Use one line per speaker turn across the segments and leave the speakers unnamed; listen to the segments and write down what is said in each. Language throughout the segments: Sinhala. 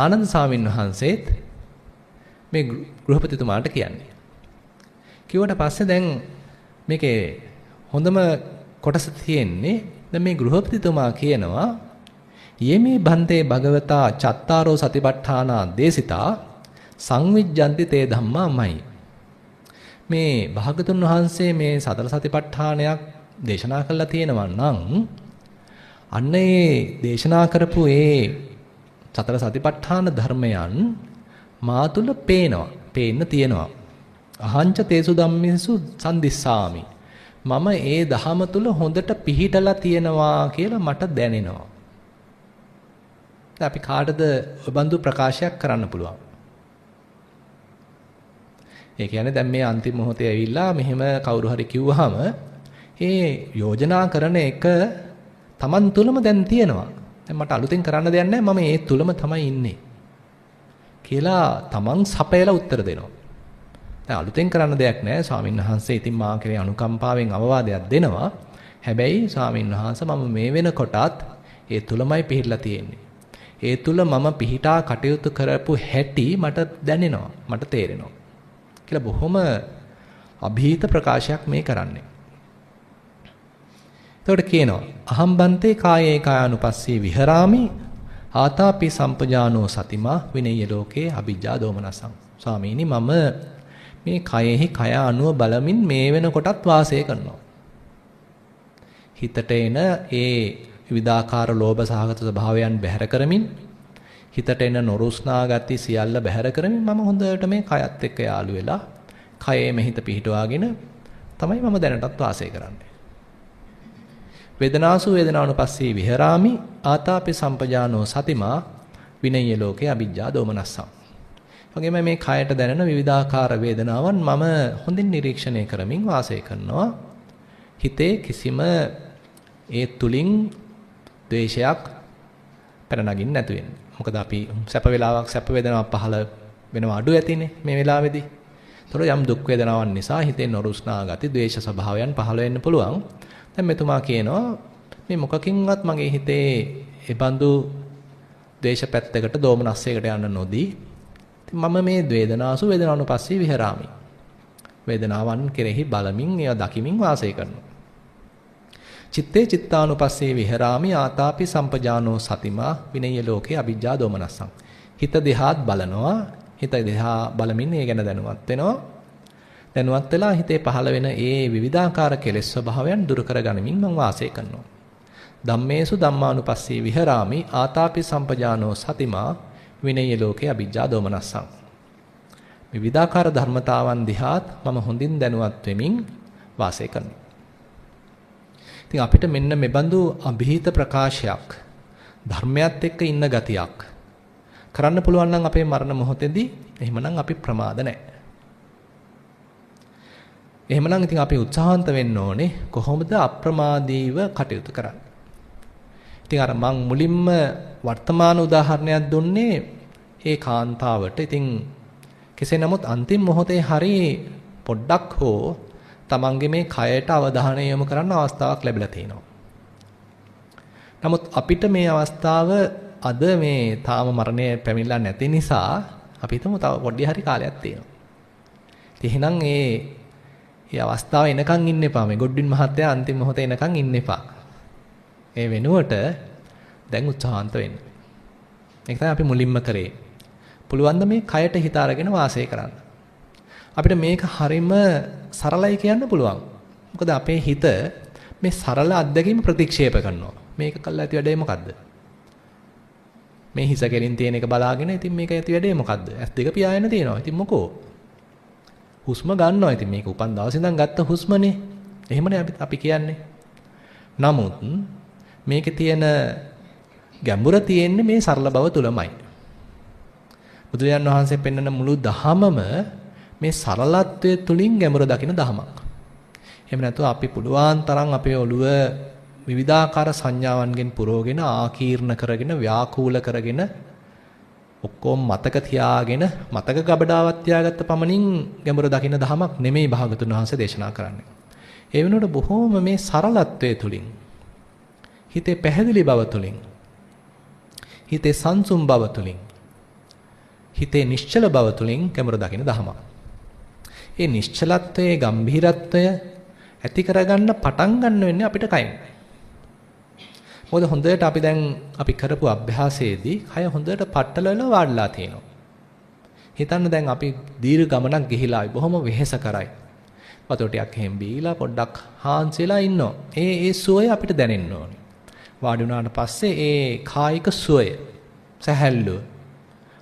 ආනන්ද සාමින් වහන්සේත් මේ ගෘහපතිතුමාට කියන්නේ. කිව්වට පස්සේ දැන් මේකේ හොඳම කොටස තියෙන්නේ දැන් මේ ගෘහපතිතුමා කියනවා යේමේ බන්තේ භගවතා චත්තාරෝ සතිපට්ඨානා දේසිතා සංවිජ්ජන්ති තේ ධම්මාමයි මේ භාගතුන් වහන්සේ මේ සතර සතිපට්ඨානයක් දේශනා කළා තියෙනවා නම් අන්න ඒ දේශනා කරපු ඒ සතර සතිපට්ඨාන ධර්මයන් මා තුල පේනවා පේන්න තියෙනවා අහංච තේසු ධම්මිසු සම්දිස්සාමි මම ඒ දහම තුල හොඳට පිහිටලා තියෙනවා කියලා මට දැනෙනවා. අපි කාටද බඳු ප්‍රකාශයක් කරන්න පුළුවන්. ඒ කියන්නේ දැන් මේ අන්තිම මොහොතේ ඇවිල්ලා මෙහෙම කවුරු හරි කිව්වහම ඒ යෝජනා කරන එක Taman තුලම දැන් තියෙනවා. දැන් මට අලුතෙන් කරන්න දෙයක් නැහැ මම ඒ තුලම තමයි ඉන්නේ. කියලා Taman සපයලා උත්තර දෙනවා. දැන් අලුතෙන් කරන්න දෙයක් නැහැ. ස්වාමීන් වහන්සේ ඉතින් මා කෙරේ අනුකම්පාවෙන් අවවාදයක් දෙනවා. හැබැයි ස්වාමීන් වහන්සේ මම මේ වෙනකොටත් ඒ තුලමයි පිහිටලා තියෙන්නේ. ඒ තුල මම පිහිටා කටයුතු කරපු හැටි මට දැනෙනවා. මට තේරෙනවා. කියලා බොහොම અભීත ප්‍රකාශයක් මේ කරන්නේ. එතකොට කියනවා අහම්බන්තේ කායේ කායानुපස්සී විහරාමි ආතාපි සම්පජානෝ සතිමා විනය්‍ය ලෝකේ අ비ජ්ජා දෝමනසං ස්වාමීනි මම මේ කයෙහි කය අණුව බලමින් මේ වෙනකොටත් වාසය කරනවා. හිතට එන ඒ විවිධාකාර ලෝභ සහගත ස්වභාවයන් බැහැර කරමින් හිතට එන නොරුස්නා ගති සියල්ල බැහැර කරමින් මම හොඳට මේ කයත් එක්ක යාළු වෙලා කයේ මෙහිත පිහිටවාගෙන තමයි මම දැනටත් වාසය කරන්නේ. වේදනාසු වේදනානුපස්සී විහෙරාමි ආතාපි සම්පජානෝ සතිමා විනය්‍ය ලෝකේ අ비ජ්ජා දෝමනස්සම් වගේම මේ කයට දැනෙන විවිධාකාර වේදනාවන් මම හොඳින් නිරීක්ෂණය කරමින් වාසය කරනවා. හිතේ කිසිම ඒ තුලින් ද්වේෂයක් පැන නගින්න නැතු වෙන්නේ. මොකද අපි සැප වේලාවක් සැප වේදනාවක් පහළ වෙනවා අඩු ඇතිනේ මේ වෙලාවේදී. ඒතර යම් දුක් වේදනාවන් නිසා හිතේ නොරුස්නා ගති, ද්වේෂ ස්වභාවයන් පහළ වෙන්න පුළුවන්. දැන් මෙතුමා කියනවා මේ මොකකින්වත් මගේ හිතේ ඒ බඳු ද්වේෂ පැත්තකට, දෝමනස්සයකට යන්න නොදී මම මේ වේදනාසු වේදනානුපස්සී විහෙරාමි. වේදනාවන් කෙරෙහි බලමින් ඒවා දකිමින් වාසය කරනවා. චිත්තේ චිත්තානුපස්සී විහෙරාමි ආතාපි සම්පජානෝ සතිමා විනය්‍ය ලෝකේ අ비ජ්ජා දෝමනස්සං. හිත දිහාත් බලනවා. හිත දිහා බලමින් ඒ ගැන දැනුවත් වෙනවා. දැනුවත් වෙලා හිතේ පහළ වෙන ඒ විවිධාකාර කෙලෙස් ස්වභාවයන් දුරු කරගනිමින් මම වාසය කරනවා. ධම්මේසු ධම්මානුපස්සී විහරාමි ආතාපි සම්පජානෝ සතිමා විනේය ලෝකේ අ비ජ්ජා දෝමනස්සං. විවිධාකාර ධර්මතාවන් දිහාත් මම හොඳින් දැනුවත් වෙමින් වාසය කරනවා. ඉතින් අපිට මෙන්න මෙබඳු અભීත ප්‍රකාශයක් ධර්මයත් එක්ක ඉන්න ගතියක් කරන්න පුළුවන් නම් අපේ මරණ මොහොතේදී එහෙමනම් අපි ප්‍රමාද නැහැ. එහෙමනම් ඉතින් අපි උත්සාහන්ත වෙන්න ඕනේ කොහොමද අප්‍රමාදීව කටයුතු කරන්නේ. ඉතින් අර මං මුලින්ම වර්තමාන උදාහරණයක් දුන්නේ ඒ කාන්තාවට. ඉතින් කෙසේ නමුත් අන්තිම මොහොතේ හරි පොඩ්ඩක් හෝ තමන්ගේ මේ කයට අවධානය යොමු කරන්න අවස්ථාවක් ලැබිලා තිනවා. නමුත් අපිට මේ අවස්ථාව අද මේ තාම මරණය පැමිණලා නැති නිසා අපි හිතමු තව පොඩි හරි කාලයක් තියෙනවා. ඉතින් එහෙනම් ඒ මේ අවස්ථාව එනකන් ඉන්න එපා. මේ ගොඩ්වින් මහත්තයා අන්තිම මොහොතේ එනකන් ඉන්න එපා. ඒ වෙනුවට දැන් උත්සාහන්ත වෙන්න. ඒක තමයි අපි මුලින්ම කරේ. පුළුවන් ද මේ කයට හිත අරගෙන වාසය කරන්න. අපිට මේක හරීම සරලයි කියන්න පුළුවන්. මොකද අපේ හිත මේ සරල අත්දැකීම ප්‍රතික්ෂේප කරනවා. මේක කළා ඇති වැඩේ මොකද්ද? මේ හිස කෙලින් තියෙන එක බලාගෙන ඉතින් මේක ඇති වැඩේ මොකද්ද? ඇස් දෙක පියාගෙන තියෙනවා. ඉතින් මොකෝ? හුස්ම ගන්නවා. ඉතින් මේක උපන් දවසේ ඉඳන් ගත්ත හුස්මනේ. එහෙමනේ අපි අපි කියන්නේ. නමුත් මේකේ තියෙන ගැඹුර තියෙන්නේ මේ සරල බව තුලමයි. බුදුරජාන් වහන්සේ පෙන්වන මුළු දහමම මේ සරලත්වයේ තුලින් ගැඹුර දකින දහමක්. එහෙම නැත්නම් අපි පුළුවන් තරම් අපේ ඔළුව විවිධාකාර සංඥාවන්ගෙන් පුරවගෙන ආකීර්ණ කරගෙන ව්‍යාකූල කරගෙන ඔක්කොම මතක තියාගෙන මතක ගබඩාවක් තියාගත්ත පමණින් ගැඹුර දකින දහමක් නෙමෙයි භාගතුන් වහන්සේ දේශනා කරන්නේ. ඒ වෙනුවට බොහෝම මේ සරලත්වයේ තුලින් හිතේ පැහැදිලි බව තුළින් හිතේ සංසුම් බව තුළින් හිතේ නිශ්චල බව තුලින් කැමර දකින්න දහමක්. ඒ නිශ්චලත්වයේ ගැඹිරත්වය ඇති කරගන්න පටන් ගන්න වෙන්නේ අපිට කයින්. මොකද හොඳට අපි දැන් අපි කරපු අභ්‍යාසයේදී කය හොඳට පట్టල වෙලා වාඩිලා තියෙනවා. හිතන්න දැන් අපි දීර්ඝ ගමනක් ගිහිලා බොහොම වෙහෙස කරයි. වතුර ටිකක් එහෙම බීලා පොඩ්ඩක් හාන්සිලා ඉන්නවා. ඒ ඒ සුවය අපිට දැනෙන්න ඕනේ. වාඩි වුණාට පස්සේ ඒ කායික සුවය සැහැල්ලුව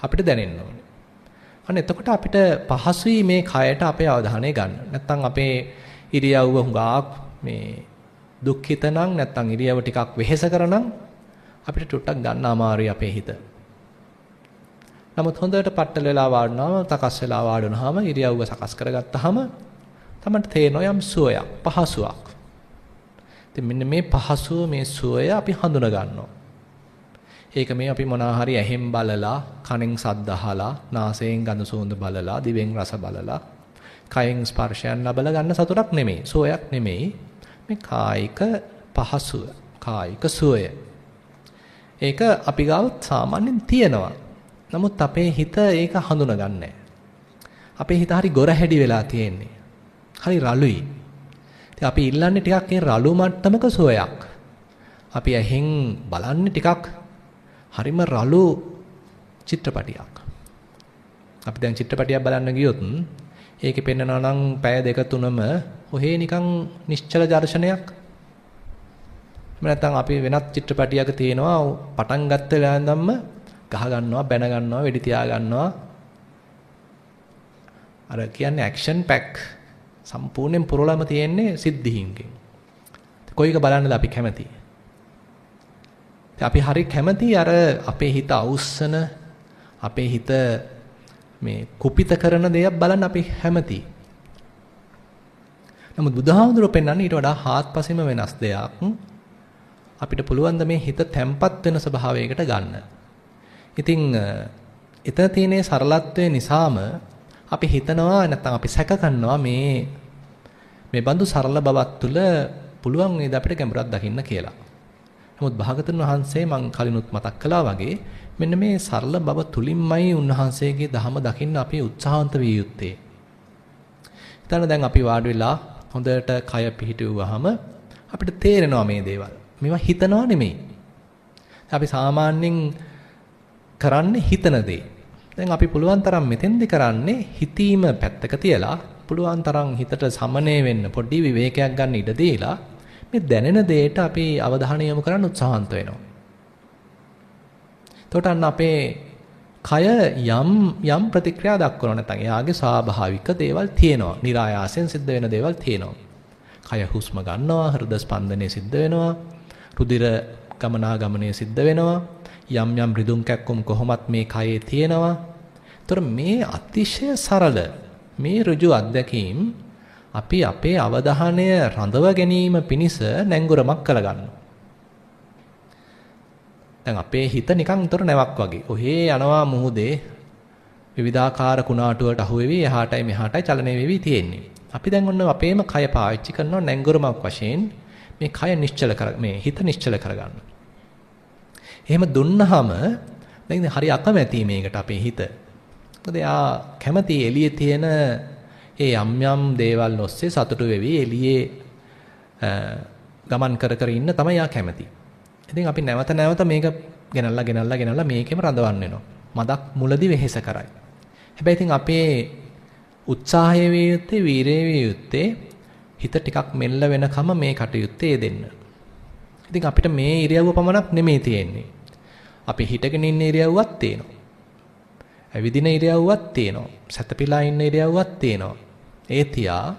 අපිට දැනෙන්න ඕනේ. අන්න එතකොට අපිට පහසුයි මේ කයට අපේ අවධානය ගන්න. නැත්තම් අපේ ඉරියව්ව හුඟක් මේ දුක්ඛිත නම් නැත්තම් ඉරියව්ව ටිකක් වෙහෙස කරනම් අපිට ටුට්ටක් ගන්න අමාරුයි අපේ හිත. නමුත් හොඳට පట్టල වෙලා වාඩිනාම තකස් වෙලා වාඩුනහම ඉරියව්ව සකස් කරගත්තාම තමයි තේරෙනවා යම් සුවයක් පහසුවක්. ඉතින් මෙන්න මේ පහසුව මේ සුවය අපි හඳුන ගන්නවා. ඒක මේ අපි මොනවා හරි ඇහෙන් බලලා, කනෙන් සද්ද අහලා, නාසයෙන් ගඳ සුවඳ බලලා, දිවෙන් රස බලලා, කයෙන් ස්පර්ශයන් ලබලා ගන්න සතුටක් නෙමෙයි. සුවයක් නෙමෙයි. මේ කායික පහසුව, කායික සුවය. ඒක අපි ගාව සාමාන්‍යයෙන් තියෙනවා. නමුත් අපේ හිත ඒක හඳුනගන්නේ අපේ හිත හරි ගොරහැඩි වෙලා තියෙන්නේ. හරි රළුයි. ඉතින් අපි ඉල්ලන්නේ ටිකක් ඒ රළු මට්ටමක සුවයක්. අපි ඇහෙන් බලන්නේ ටිකක් හරිම රළු චිත්‍රපටියක්. අපි දැන් චිත්‍රපටියක් බලන්න ගියොත් ඒකේ පෙන්නනවා නම් පැය දෙක තුනම ඔහේ නිකන් නිශ්චල දර්ශනයක්. නැත්නම් අපි වෙනත් චිත්‍රපටියක තියෙනවා පටන් ගත්ත වෙලාවෙන්දම්ම ගහ ගන්නවා බැන ගන්නවා වෙඩි තියා ගන්නවා අර කියන්නේ ඇක්ෂන් පැක් සම්පූර්ණයෙන් පුරලම තියෙන්නේ සිද්ධීන්ගෙන්. කොයික බලන්නද අපි කැමති? අපි හරි කැමති අර අපේ හිත අවුස්සන අපේ හිත මේ කුපිත කරන දේක් බලන්න අපි කැමති. නමුත් බුදුහාමුදුරුවෝ පෙන්වන්නේ ඊට වඩා හාත්පසින්ම වෙනස් දෙයක්. අපිට පුළුවන් ද මේ හිත තැම්පත් වෙන ස්වභාවයකට ගන්න. ඉතින් එතන තියෙන සරලත්වය නිසාම අපි හිතනවා නැත්නම් අපි සැක කරනවා මේ මේ බඳු සරල බවක් තුළ පුළුවන් නේද අපිට ගැඹුරක් දකින්න කියලා. නමුත් භාගතුන් වහන්සේ මං කලිනුත් මතක් කළා වගේ මෙන්න මේ සරල බව තුලින්මයි උන්වහන්සේගේ ධහම දකින්න අපි උත්සාහන්ත විය යුත්තේ. හිතන්න දැන් අපි වාඩි වෙලා හොඳට කය පිහිටුවාම අපිට තේරෙනවා මේ දේවල්. මේවා හිතනවා නෙමෙයි. අපි සාමාන්‍යයෙන් කරන්නේ හිතන දේ. දැන් අපි පුළුවන් තරම් මෙතෙන්දි කරන්නේ හිතීම පැත්තක තියලා පුළුවන් තරම් හිතට සමනය වෙන්න පොඩි විවේකයක් ගන්න ඉඩ දීලා මේ දැනෙන දෙයට අපි අවධානය යොමු කරන්න උත්සාහන්ත වෙනවා. එතකොට අන්න අපේ කය යම් යම් ප්‍රතික්‍රියා දක්වනවා නැත්නම් එයාගේ ස්වාභාවික දේවල් තියෙනවා. નિરાයාසයෙන් සිද්ධ වෙන දේවල් තියෙනවා. කය හුස්ම ගන්නවා, හෘද ස්පන්දනය සිද්ධ වෙනවා, රුධිර ගමනාගමනය සිද්ධ වෙනවා. යම් යම් රිදුම් කැක්කුම් කොහොමත් මේ කයේ තියෙනවා. ඒතර මේ අතිශය සරල මේ ඍජු අත්දැකීම් අපි අපේ අවධානය රඳව ගැනීම පිණිස නැංගුරමක් කරගන්නවා. දැන් අපේ හිත නිකන් උතර නැවක් වගේ. ඔහේ යනවා මුහුදේ විවිධාකාර කුණාටු වලට අහු වෙවි එහාටයි මෙහාටයි චලනය වෙවි තියෙන්නේ. අපි දැන් ඔන්න අපේම කය පාවිච්චි කරනවා නැංගුරමක් වශයෙන් මේ කය නිශ්චල කර මේ හිත නිශ්චල කරගන්න. එහෙම දුන්නාම දැන් හරි අකමැති මේකට අපේ හිත. මොකද එයා කැමති එළියේ තියෙන ඒ යම් යම් දේවල් ඔස්සේ සතුටු වෙවි එළියේ ගමන් කර කර ඉන්න තමයි එයා කැමති. ඉතින් අපි නැවත නැවත මේක ගෙනල්ලා ගෙනල්ලා ගෙනල්ලා මේකෙම රඳවන්න වෙනවා. මදක් මුලදි වෙහෙස කරයි. හැබැයි ඉතින් අපේ උත්සාහය වේ යුත්තේ වීරය වේ යුත්තේ හිත ටිකක් මෙල්ල වෙනකම මේ කටයුත්තේ දෙන්න. ඉතින් අපිට මේ ඉරියව්ව පමණක් නෙමෙයි තියෙන්නේ. අපි හිටගෙන ඉන්න ඉරියව්වක් තියෙනවා. ඇවිදින ඉරියව්වක් තියෙනවා. සැතපීලා ඉන්න ඉරියව්වක් තියෙනවා. ඒ තියා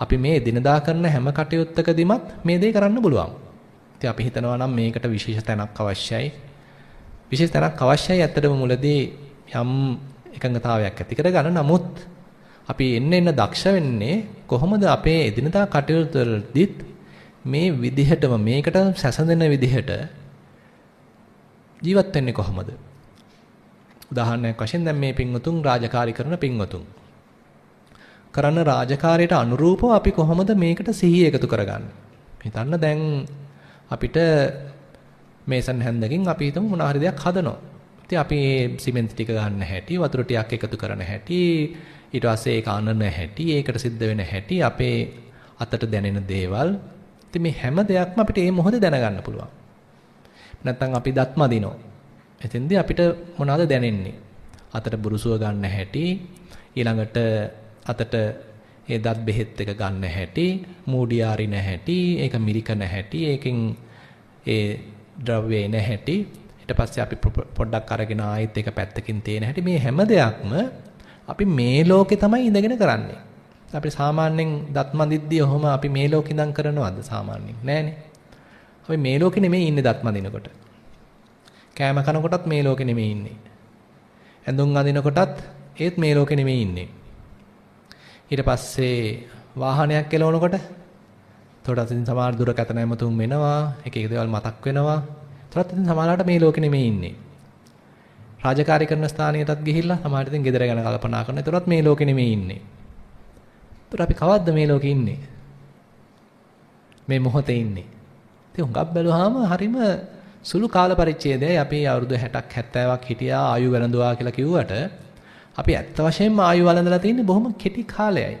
අපි මේ දිනදා කරන හැම කටයුත්තකදීමත් මේ දේ කරන්න පුළුවන්. ඉතින් අපි හිතනවා නම් මේකට විශේෂ තැනක් අවශ්‍යයි. විශේෂ තැනක් අවශ්‍යයි ඇත්තටම මුලදී යම් එකඟතාවයක් ඇති කරගන්න. නමුත් අපි එන්න එන්න දක්ෂ වෙන්නේ කොහොමද අපේ එදිනදා කටයුතු වලදීත් මේ විදිහටම මේකට සැසඳෙන විදිහට ජීවත් වෙන්නේ කොහොමද? උදාහරණයක් වශයෙන් දැන් මේ පින්වතුන් රාජකාරී කරන පින්වතුන්. කරන රාජකාරියට අනුරූපව අපි කොහොමද මේකට සිහිය එකතු කරගන්නේ? හිතන්න දැන් අපිට මේසන් හැන්දකින් අපි හිතමු මොන හරි දෙයක් හදනවා. ඉතින් අපි මේ සිමෙන්ති ටික ගන්න හැටි, වතුර ටිකක් එකතු කරන හැටි, ඊට පස්සේ ඒක අනන හැටි, ඒකට සිද්ධ වෙන හැටි, අපේ අතට දැනෙන දේවල්. ඉතින් මේ හැම දෙයක්ම අපිට මේ මොහොතේ දැනගන්න පුළුවන්. නැත්නම් අපි දත්ම දිනෝ. එතෙන්දී අපිට මොනවද දැනෙන්නේ? අතට බුරුසුව ගන්න හැටි, ඊළඟට අතට ඒ දත් බෙහෙත් එක ගන්න හැටි, මූඩිය අරින හැටි, ඒක මිරිකන හැටි, ඒකෙන් ඒ ද්‍රව්‍ය එන හැටි, ඊට පස්සේ අපි පොඩ්ඩක් අරගෙන ආයෙත් ඒක පැත්තකින් තේන හැටි මේ හැම දෙයක්ම අපි මේ ලෝකේ තමයි ඉඳගෙන කරන්නේ. අපි සාමාන්‍යයෙන් දත් මදිද්දී ඔහොම අපි මේ ලෝකේ ඉඳන් කරනවද සාමාන්‍යයෙන්? නෑනේ. අපි මේ ලෝකේ නෙමෙයි ඉන්නේ දත් මදිනකොට. කෑම කනකොටත් මේ ලෝකේ නෙමෙයි ඉන්නේ. ඇඳුම් අඳිනකොටත් ඒත් මේ ලෝකේ නෙමෙයි ඉන්නේ. ඊට පස්සේ වාහනයක් එලවනකොට එතකොට ඉතින් සමහර දුරකථන ඇමතුම් වෙනවා, එක එක දේවල් මතක් වෙනවා. එතකොට ඉතින් සමහරලාට මේ ලෝකෙ නෙමෙයි ඉන්නේ. රාජකාරී කරන ස්ථානයටත් ගිහිල්ලා සමහර ඉතින් ගෙදර ගැන කල්පනා කරන. එතකොටත් මේ ලෝකෙ නෙමෙයි ඉන්නේ. එතකොට අපි කවද්ද මේ ලෝකෙ ඉන්නේ? මේ මොහොතේ ඉන්නේ. ඉතින් හුඟක් බැලුවාම හරිම සුළු කාල පරිච්ඡේදයයි අපි අවුරුදු 60ක් 70ක් හිටියා ආයු වැළඳුවා කියලා කිව්වට අපි ඇත්ත වශයෙන්ම ආයු වළඳලා තින්නේ බොහොම කෙටි කාලයයි.